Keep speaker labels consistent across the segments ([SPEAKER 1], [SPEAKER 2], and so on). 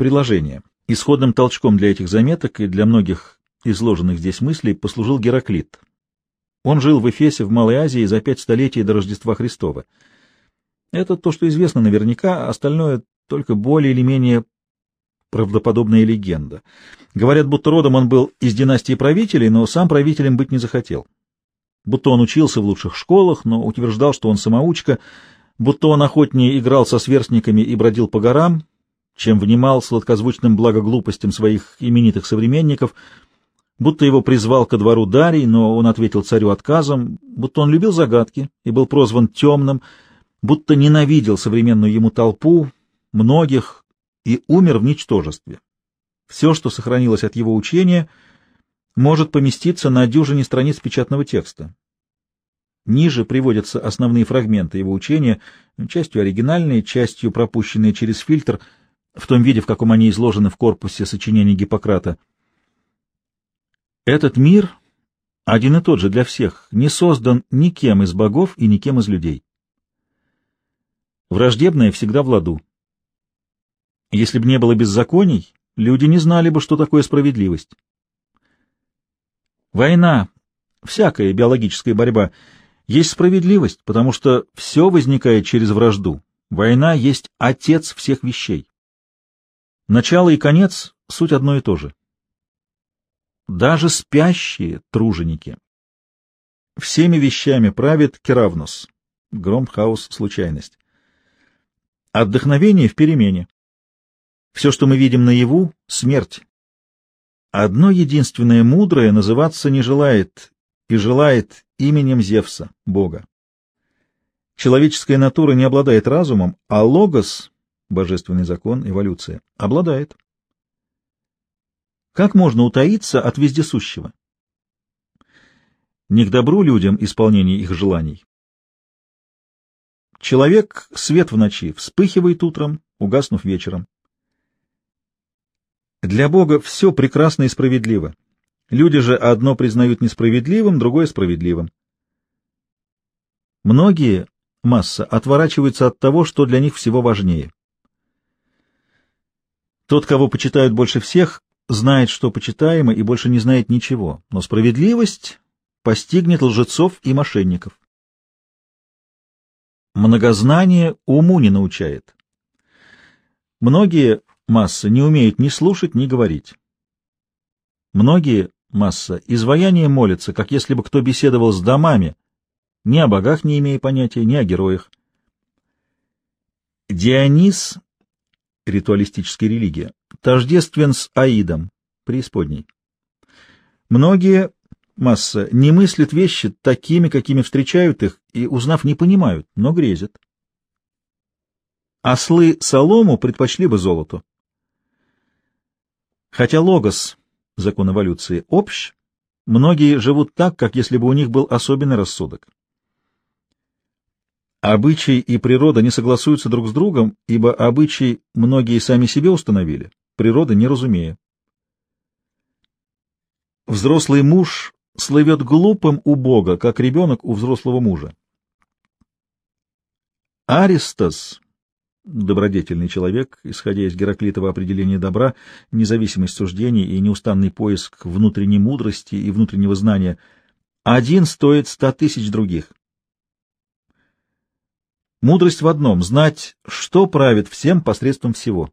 [SPEAKER 1] Приложение. Исходным толчком для этих заметок и для многих изложенных здесь мыслей послужил Гераклит. Он жил в Эфесе в Малой Азии за пять столетий до Рождества Христова. Это то, что известно наверняка, остальное только более или менее правдоподобная легенда. Говорят, будто родом он был из династии правителей, но сам правителем быть не захотел. Будто он учился в лучших школах, но утверждал, что он самоучка, будто он охотнее играл со сверстниками и бродил по горам, чем внимал сладкозвучным благоглупостям своих именитых современников, будто его призвал ко двору Дарий, но он ответил царю отказом, будто он любил загадки и был прозван темным, будто ненавидел современную ему толпу, многих, и умер в ничтожестве. Все, что сохранилось от его учения, может поместиться на дюжине страниц печатного текста. Ниже приводятся основные фрагменты его учения, частью оригинальные, частью пропущенные через фильтр, в том виде, в каком они изложены в корпусе сочинений Гиппократа. Этот мир один и тот же для всех, не создан никем из богов и никем из людей. Враждебное всегда в ладу. Если бы не было беззаконий, люди не знали бы, что такое справедливость. Война, всякая биологическая борьба, есть справедливость, потому что все возникает через вражду. Война есть отец всех вещей. Начало и конец — суть одно и то же. Даже спящие труженики. Всеми вещами правит Керавнус. Гром, хаос, случайность. Отдохновение в перемене. Все, что мы видим наяву — смерть. Одно единственное мудрое называться не желает и желает именем Зевса, Бога. Человеческая натура не обладает разумом, а логос, божественный закон, эволюция, обладает. Как можно утаиться от вездесущего? Не к добру людям исполнение их желаний. Человек — свет в ночи, вспыхивает утром, угаснув вечером. Для Бога все прекрасно и справедливо. Люди же одно признают несправедливым, другое — справедливым. Многие, масса, отворачиваются от того, что для них всего важнее. Тот, кого почитают больше всех, знает, что почитаемо, и больше не знает ничего, но справедливость постигнет лжецов и мошенников. Многознание уму не научает. Многие масса не умеют ни слушать, ни говорить. Многие, масса, изваяние молятся, как если бы кто беседовал с домами, ни о богах не имея понятия, ни о героях. Дионис, ритуалистическая религия, тождествен с Аидом, преисподней. Многие, масса, не мыслят вещи такими, какими встречают их, и, узнав, не понимают, но грезят. Ослы солому предпочли бы золоту. Хотя логос, закон эволюции, общ, многие живут так, как если бы у них был особенный рассудок. Обычай и природа не согласуются друг с другом, ибо обычай многие сами себе установили, природа не разумея. Взрослый муж слывет глупым у Бога, как ребенок у взрослого мужа. Аристос добродетельный человек, исходя из Гераклитова определения добра, независимость суждений и неустанный поиск внутренней мудрости и внутреннего знания, один стоит ста тысяч других. Мудрость в одном — знать, что правит всем посредством всего.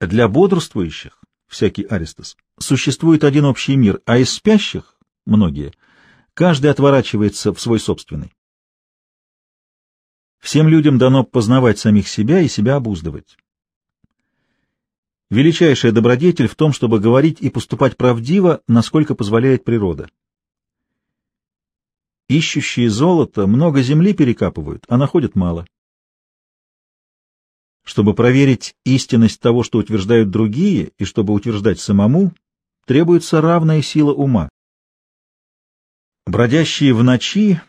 [SPEAKER 1] Для бодрствующих, всякий Аристос, существует один общий мир, а из спящих, многие, каждый отворачивается в свой собственный. Всем людям дано познавать самих себя и себя обуздывать. Величайшая добродетель в том, чтобы говорить и поступать правдиво, насколько позволяет природа. Ищущие золото много земли перекапывают, а находят мало. Чтобы проверить истинность того, что утверждают другие, и чтобы утверждать самому, требуется равная сила ума. Бродящие в ночи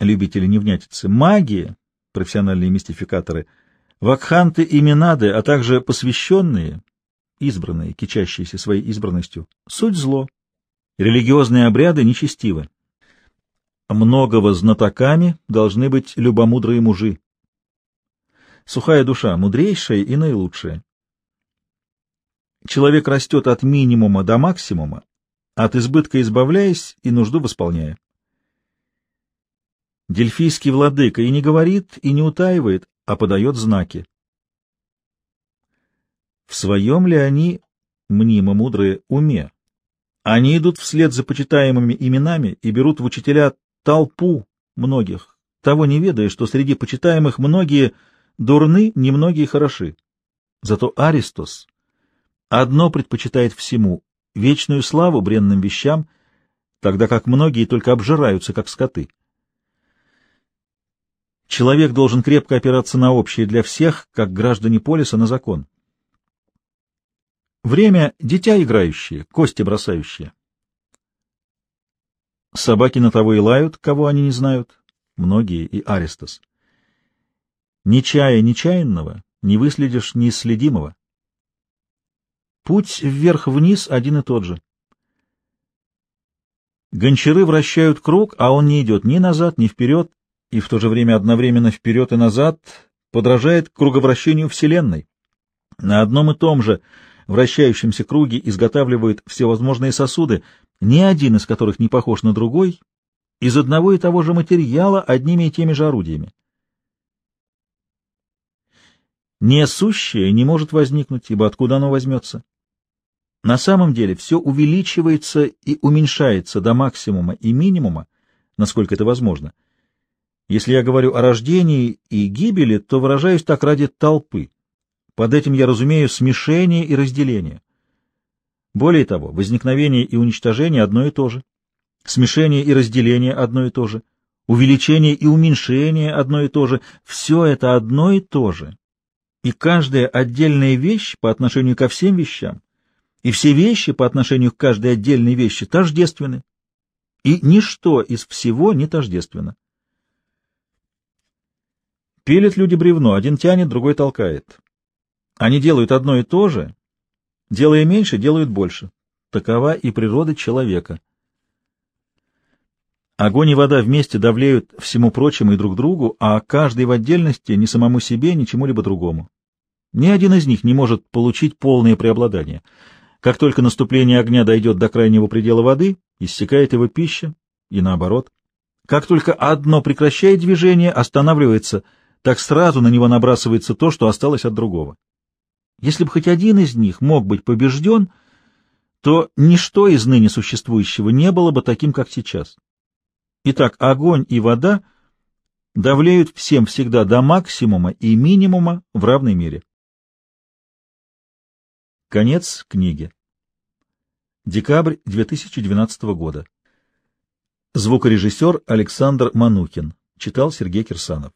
[SPEAKER 1] любители невнятицы, маги, профессиональные мистификаторы, вакханты и минады, а также посвященные, избранные, кичащиеся своей избранностью, суть зло. Религиозные обряды нечестивы. Многого знатоками должны быть любомудрые мужи. Сухая душа — мудрейшая и наилучшая. Человек растет от минимума до максимума, от избытка избавляясь и нужду восполняя. Дельфийский владыка и не говорит, и не утаивает, а подает знаки. В своем ли они, мнимо мудрые, уме? Они идут вслед за почитаемыми именами и берут в учителя толпу многих, того не ведая, что среди почитаемых многие дурны, немногие хороши. Зато Аристос одно предпочитает всему — вечную славу бренным вещам, тогда как многие только обжираются, как скоты. Человек должен крепко опираться на общее для всех, как граждане полиса на закон. Время — дитя играющее, кости бросающее. Собаки на того и лают, кого они не знают, многие и Аристос. Не чая нечаянного, не выследишь неисследимого. Путь вверх-вниз один и тот же. Гончары вращают круг, а он не идет ни назад, ни вперед, и в то же время одновременно вперед и назад подражает круговращению Вселенной. На одном и том же вращающемся круге изготавливают всевозможные сосуды, ни один из которых не похож на другой, из одного и того же материала, одними и теми же орудиями. Несущее не может возникнуть, ибо откуда оно возьмется? На самом деле все увеличивается и уменьшается до максимума и минимума, насколько это возможно. Если я говорю о рождении и гибели, то выражаюсь так ради толпы. Под этим я разумею смешение и разделение. Более того, возникновение и уничтожение одно и то же. Смешение и разделение одно и то же. Увеличение и уменьшение одно и то же. Все это одно и то же. И каждая отдельная вещь по отношению ко всем вещам, и все вещи по отношению к каждой отдельной вещи тождественны. И ничто из всего не тождественно. Пилят люди бревно, один тянет, другой толкает. Они делают одно и то же, делая меньше, делают больше. Такова и природа человека. Огонь и вода вместе давлеют всему прочему и друг другу, а каждый в отдельности ни самому себе, ни чему-либо другому. Ни один из них не может получить полное преобладание. Как только наступление огня дойдет до крайнего предела воды, иссякает его пища, и наоборот. Как только одно прекращает движение, останавливается, так сразу на него набрасывается то, что осталось от другого. Если бы хоть один из них мог быть побежден, то ничто из ныне существующего не было бы таким, как сейчас. Итак, огонь и вода давлеют всем всегда до максимума и минимума в равной мере. Конец книги. Декабрь 2012 года. Звукорежиссер Александр Манукин. Читал Сергей Кирсанов.